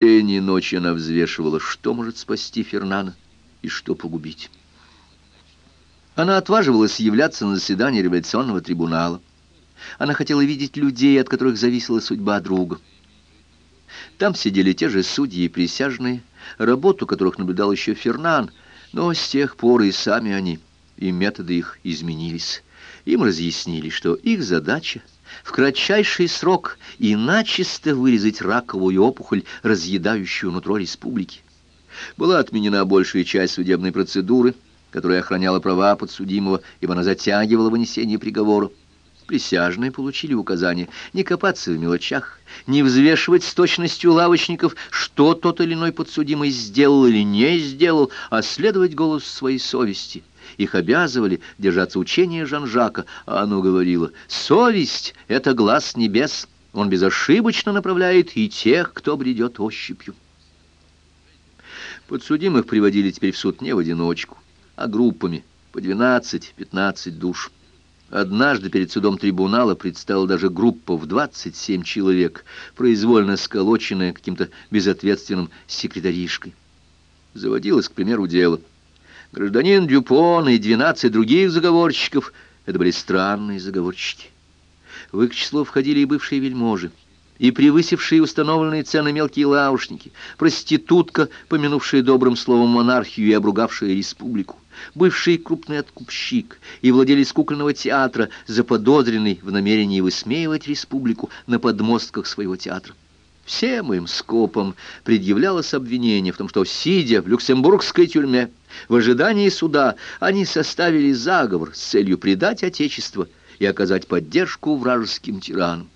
День и ночь она взвешивала, что может спасти Фернана и что погубить. Она отваживалась являться на заседание революционного трибунала. Она хотела видеть людей, от которых зависела судьба друга. Там сидели те же судьи и присяжные, работу которых наблюдал еще Фернан, но с тех пор и сами они, и методы их изменились. Им разъяснили, что их задача — в кратчайший срок и начисто вырезать раковую опухоль, разъедающую нутро республики. Была отменена большая часть судебной процедуры, которая охраняла права подсудимого, ибо она затягивала вынесение приговора. Присяжные получили указание не копаться в мелочах, не взвешивать с точностью лавочников, что тот или иной подсудимый сделал или не сделал, а следовать голос своей совести — их обязывали держаться учения Жан-Жака, а оно говорило «Совесть — это глаз небес, он безошибочно направляет и тех, кто бредет ощупью». Подсудимых приводили теперь в суд не в одиночку, а группами, по 12-15 душ. Однажды перед судом трибунала предстала даже группа в 27 человек, произвольно сколоченная каким-то безответственным секретаришкой. Заводилось, к примеру, дело — Гражданин Дюпон и двенадцать других заговорщиков — это были странные заговорщики. В их число входили и бывшие вельможи, и превысившие установленные цены мелкие лаушники, проститутка, помянувшая добрым словом монархию и обругавшая республику, бывший крупный откупщик и владелец кукольного театра, заподозренный в намерении высмеивать республику на подмостках своего театра. Всем им скопом предъявлялось обвинение в том, что, сидя в люксембургской тюрьме, в ожидании суда, они составили заговор с целью предать Отечество и оказать поддержку вражеским тиранам.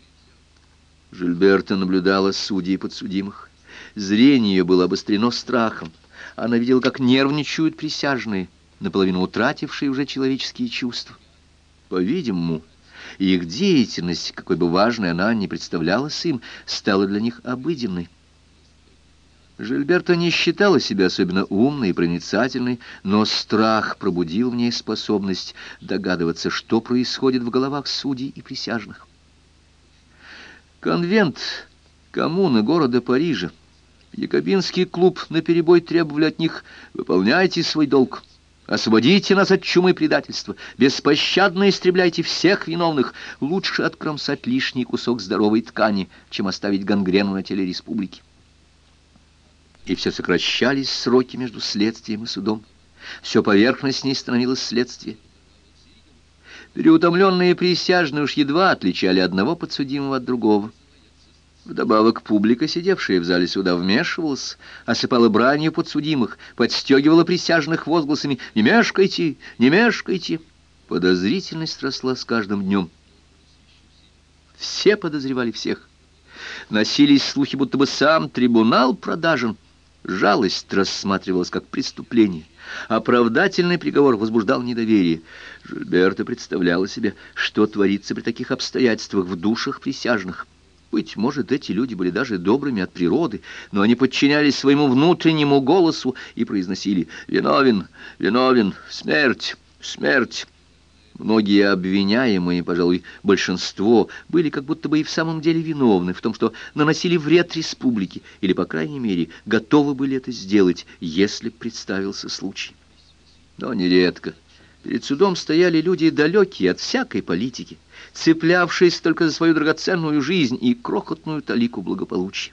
Жильберта наблюдала судей подсудимых. Зрение ее было обострено страхом. Она видела, как нервничают присяжные, наполовину утратившие уже человеческие чувства. По-видимому, и их деятельность, какой бы важной она ни представлялась им, стала для них обыденной. Жильберта не считала себя особенно умной и проницательной, но страх пробудил в ней способность догадываться, что происходит в головах судей и присяжных. Конвент коммуны города Парижа, Якобинский клуб наперебой требовали от них «выполняйте свой долг». Освободите нас от чумы предательства, беспощадно истребляйте всех виновных. Лучше откромсать лишний кусок здоровой ткани, чем оставить гангрену на теле республики. И все сокращались сроки между следствием и судом. Все поверхностнее становилось следствие. Переутомленные присяжные уж едва отличали одного подсудимого от другого. Вдобавок публика, сидевшая в зале суда, вмешивалась, осыпала бранью подсудимых, подстегивала присяжных возгласами «Не мешкайте! Не мешкайте!» Подозрительность росла с каждым днем. Все подозревали всех. Носились слухи, будто бы сам трибунал продажен. Жалость рассматривалась как преступление. Оправдательный приговор возбуждал недоверие. Жильберта представляла себе, что творится при таких обстоятельствах в душах присяжных. Быть может, эти люди были даже добрыми от природы, но они подчинялись своему внутреннему голосу и произносили «Виновен, виновен, смерть, смерть». Многие обвиняемые, пожалуй, большинство, были как будто бы и в самом деле виновны в том, что наносили вред республике, или, по крайней мере, готовы были это сделать, если представился случай. Но нередко перед судом стояли люди далекие от всякой политики, цеплявшись только за свою драгоценную жизнь и крохотную талику благополучия.